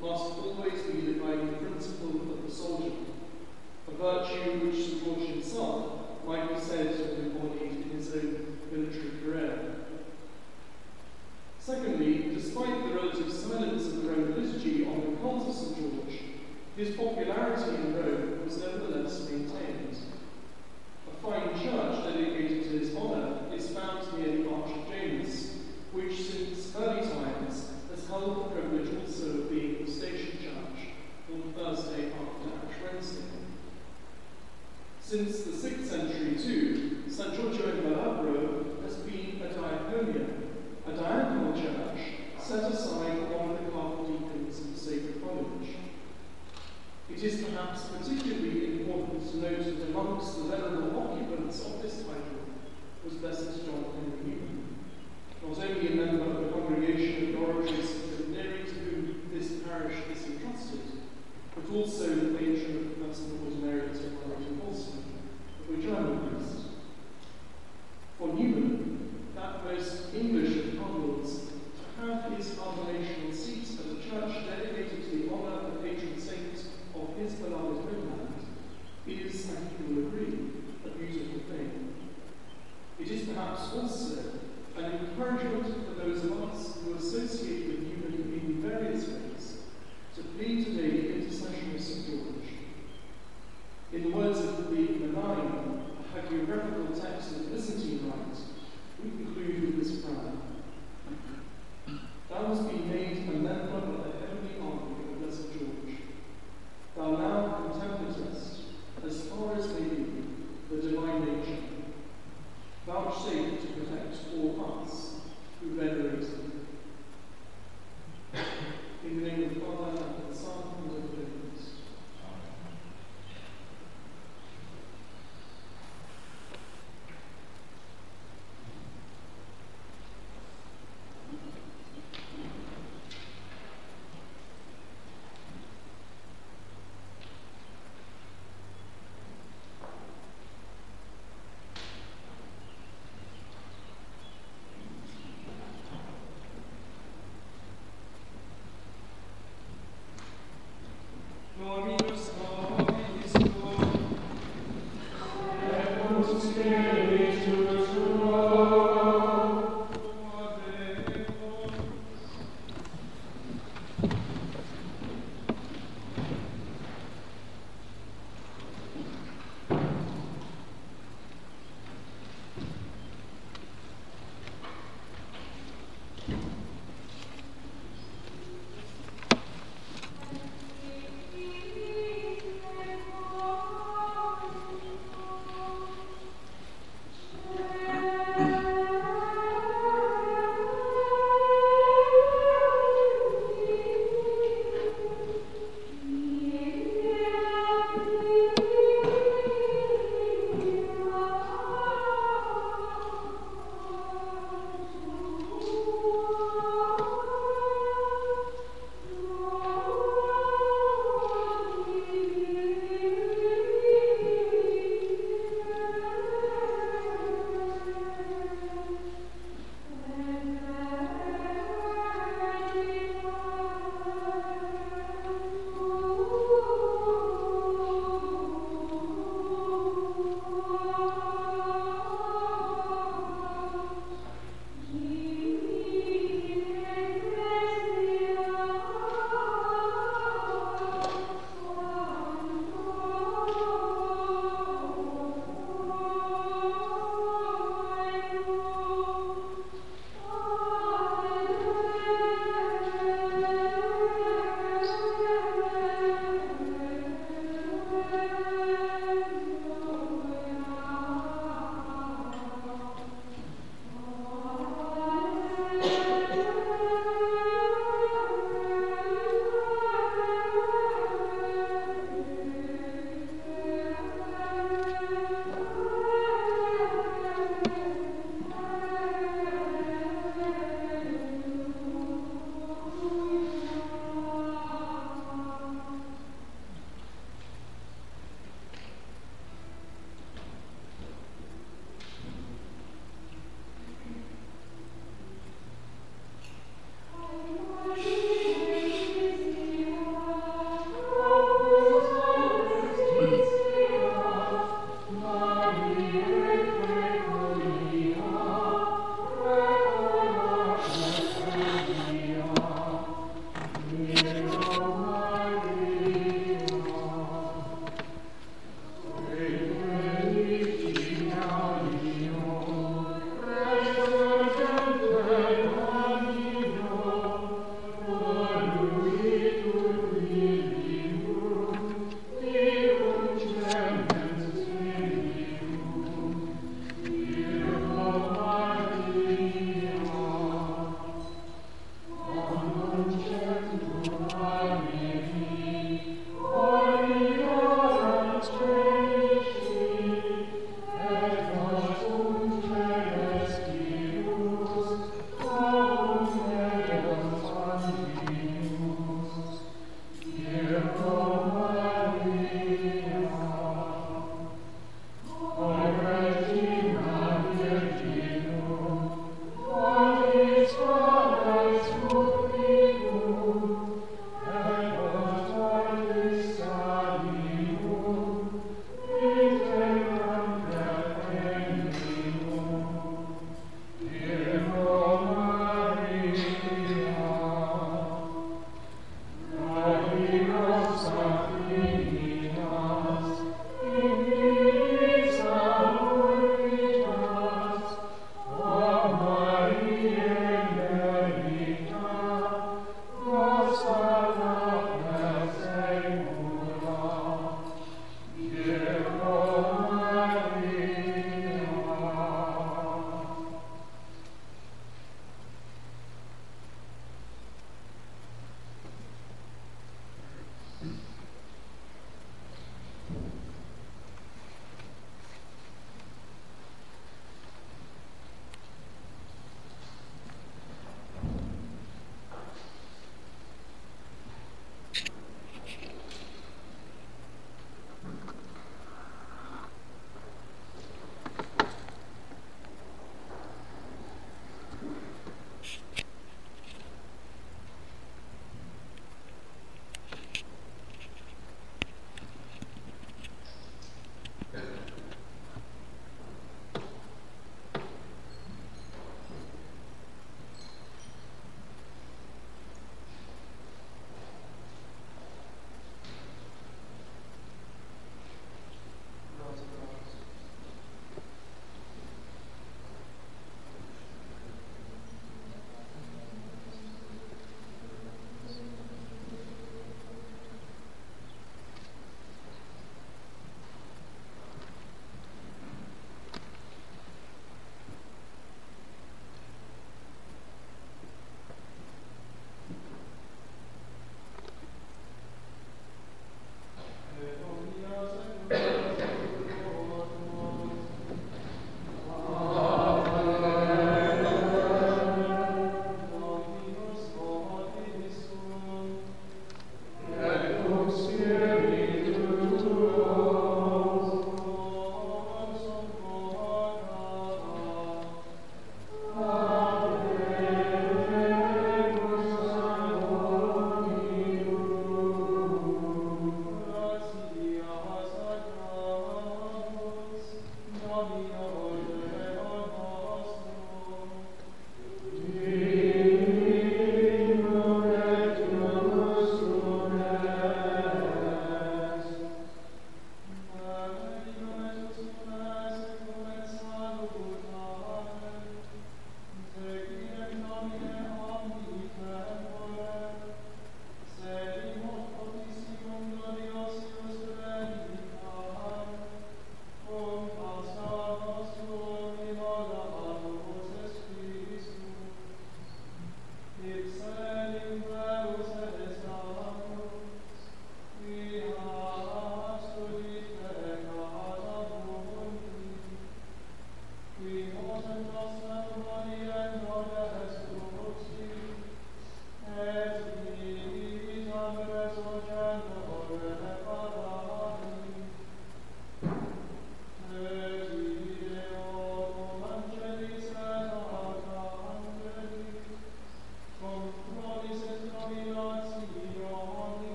must always be the guiding principle of the soldier, a virtue which St. George himself might be said to have embodied in his own military career. Secondly, despite the relative silence of the Roman liturgy on the cult of St. George, his popularity in Rome was nevertheless maintained. A fine church dedicated to his honour Since the 6th century too, San Giorgio in